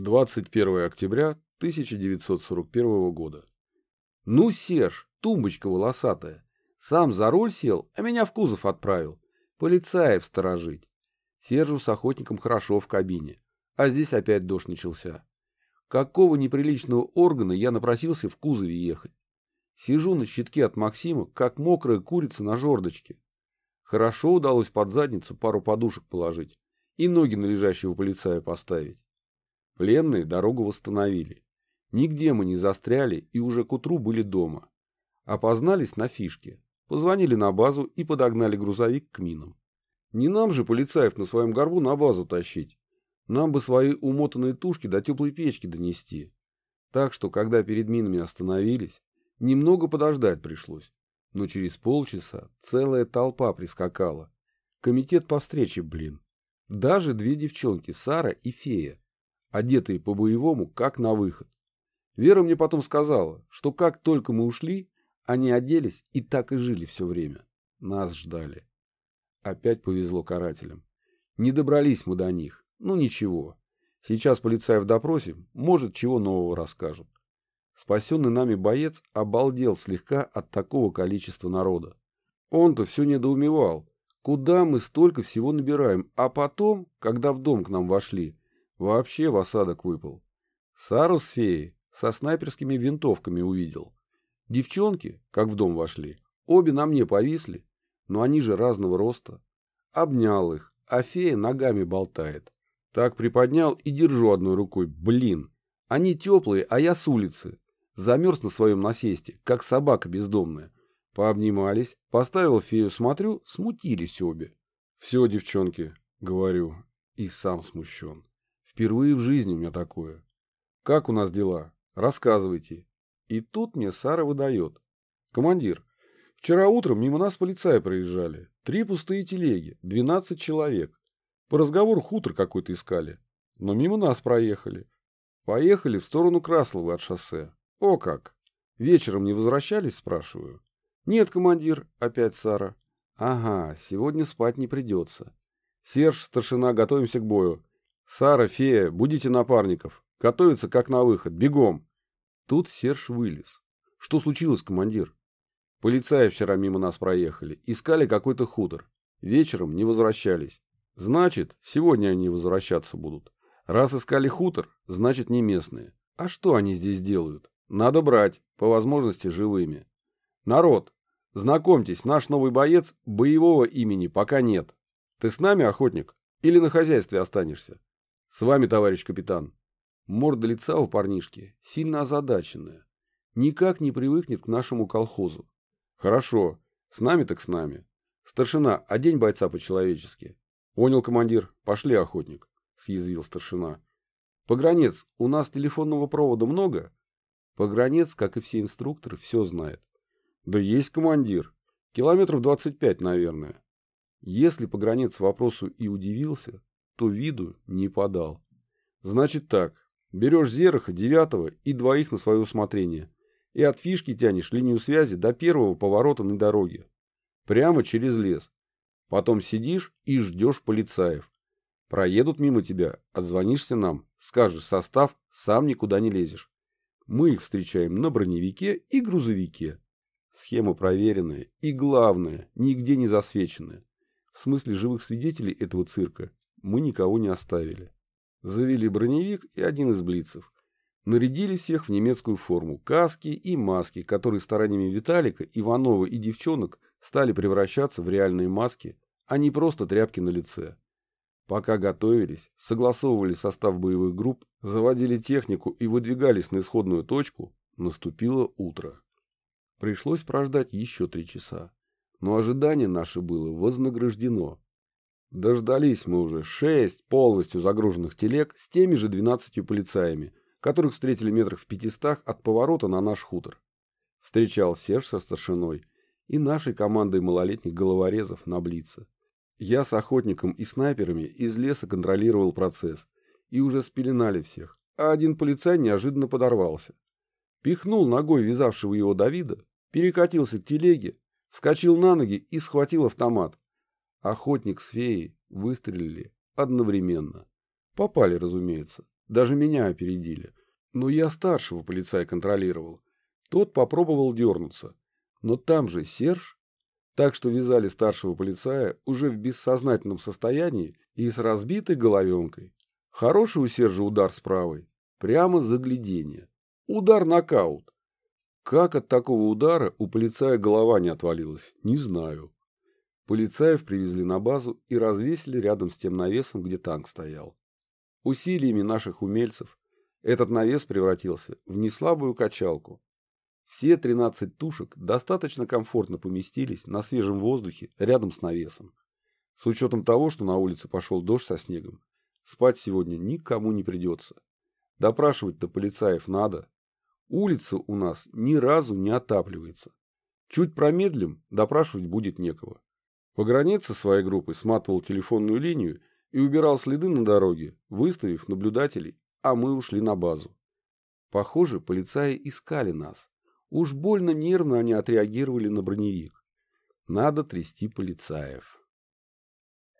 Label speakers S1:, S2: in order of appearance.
S1: 21 октября 1941 года. Ну, Серж, тумбочка волосатая. Сам за руль сел, а меня в кузов отправил. Полицаев сторожить. Сержу с охотником хорошо в кабине. А здесь опять дождь начался. Какого неприличного органа я напросился в кузове ехать? Сижу на щитке от Максима, как мокрая курица на жердочке. Хорошо удалось под задницу пару подушек положить и ноги на лежащего полицая поставить. Пленные дорогу восстановили. Нигде мы не застряли и уже к утру были дома. Опознались на фишке, позвонили на базу и подогнали грузовик к минам. Не нам же полицаев на своем горбу на базу тащить. Нам бы свои умотанные тушки до теплой печки донести. Так что, когда перед минами остановились, немного подождать пришлось. Но через полчаса целая толпа прискакала. Комитет по встрече, блин. Даже две девчонки, Сара и Фея одетые по-боевому, как на выход. Вера мне потом сказала, что как только мы ушли, они оделись и так и жили все время. Нас ждали. Опять повезло карателям. Не добрались мы до них. Ну ничего. Сейчас полицаев допросим, может, чего нового расскажут. Спасенный нами боец обалдел слегка от такого количества народа. Он-то все недоумевал, куда мы столько всего набираем, а потом, когда в дом к нам вошли, Вообще в осадок выпал. Сару с феей со снайперскими винтовками увидел. Девчонки, как в дом вошли, обе на мне повисли, но они же разного роста. Обнял их, а фея ногами болтает. Так приподнял и держу одной рукой. Блин, они теплые, а я с улицы. Замерз на своем насесте, как собака бездомная. Пообнимались, поставил фею, смотрю, смутились обе. Все, девчонки, говорю, и сам смущен. Впервые в жизни у меня такое. Как у нас дела? Рассказывайте. И тут мне Сара выдает. Командир, вчера утром мимо нас полицаи проезжали. Три пустые телеги, двенадцать человек. По разговору хутор какой-то искали. Но мимо нас проехали. Поехали в сторону Краслова от шоссе. О как! Вечером не возвращались, спрашиваю. Нет, командир, опять Сара. Ага, сегодня спать не придется. Серж, старшина, готовимся к бою. «Сара, фея, будите напарников. Готовиться как на выход. Бегом!» Тут Серж вылез. «Что случилось, командир?» «Полицаи вчера мимо нас проехали. Искали какой-то хутор. Вечером не возвращались. Значит, сегодня они возвращаться будут. Раз искали хутор, значит не местные. А что они здесь делают? Надо брать, по возможности живыми. Народ, знакомьтесь, наш новый боец боевого имени пока нет. Ты с нами, охотник? Или на хозяйстве останешься? «С вами, товарищ капитан». Морда лица у парнишки сильно озадаченная. Никак не привыкнет к нашему колхозу. «Хорошо. С нами так с нами. Старшина, одень бойца по-человечески». «Понял, командир. Пошли, охотник», — съязвил старшина. «Погранец, у нас телефонного провода много?» Погранец, как и все инструкторы, все знает. «Да есть, командир. Километров двадцать пять, наверное». Если погранец вопросу и удивился, то виду не подал. Значит так, берешь Зераха, девятого и двоих на свое усмотрение. И от фишки тянешь линию связи до первого поворота на дороге. Прямо через лес. Потом сидишь и ждешь полицаев. Проедут мимо тебя, отзвонишься нам, скажешь состав, сам никуда не лезешь. Мы их встречаем на броневике и грузовике. Схема проверенная и, главное, нигде не засвеченная. В смысле живых свидетелей этого цирка мы никого не оставили. Завели броневик и один из блицев. Нарядили всех в немецкую форму, каски и маски, которые стараниями Виталика, Иванова и девчонок стали превращаться в реальные маски, а не просто тряпки на лице. Пока готовились, согласовывали состав боевых групп, заводили технику и выдвигались на исходную точку, наступило утро. Пришлось прождать еще три часа. Но ожидание наше было вознаграждено. Дождались мы уже шесть полностью загруженных телег с теми же двенадцатью полицаями, которых встретили метрах в пятистах от поворота на наш хутор. Встречал Серж со старшиной и нашей командой малолетних головорезов на Блице. Я с охотником и снайперами из леса контролировал процесс, и уже спеленали всех, а один полицай неожиданно подорвался. Пихнул ногой вязавшего его Давида, перекатился к телеге, вскочил на ноги и схватил автомат. Охотник с феей выстрелили одновременно. Попали, разумеется. Даже меня опередили. Но я старшего полицая контролировал. Тот попробовал дернуться. Но там же Серж. Так что вязали старшего полицая уже в бессознательном состоянии и с разбитой головенкой. Хороший у Сержа удар с правой. Прямо загляденье. Удар-нокаут. Как от такого удара у полицая голова не отвалилась, не знаю. Полицаев привезли на базу и развесили рядом с тем навесом, где танк стоял. Усилиями наших умельцев этот навес превратился в неслабую качалку. Все 13 тушек достаточно комфортно поместились на свежем воздухе рядом с навесом. С учетом того, что на улице пошел дождь со снегом, спать сегодня никому не придется. Допрашивать-то полицаев надо. Улица у нас ни разу не отапливается. Чуть промедлим, допрашивать будет некого. Погранец со своей группой сматывал телефонную линию и убирал следы на дороге, выставив наблюдателей, а мы ушли на базу. Похоже, полицаи искали нас. Уж больно нервно они отреагировали на броневик. Надо трясти полицаев.